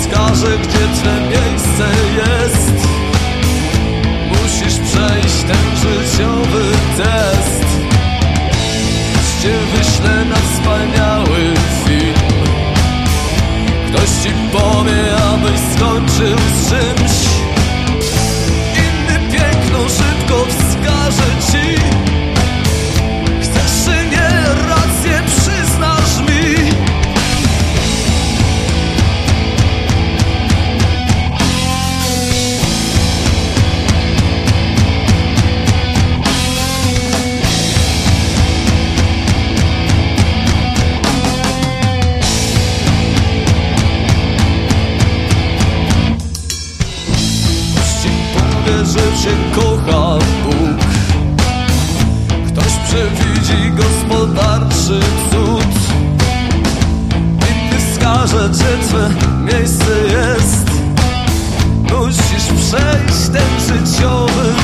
wskaże, gdzie twe miejsce jest. Musisz przejść ten życiowy test. Ktoś cię wyśle na wspaniały film. Ktoś ci powie, abyś skończył z czymś że cię kocha Bóg. Ktoś przewidzi gospodarczy cud. Inny wskaże, gdzie twe miejsce jest. Musisz przejść ten życiowy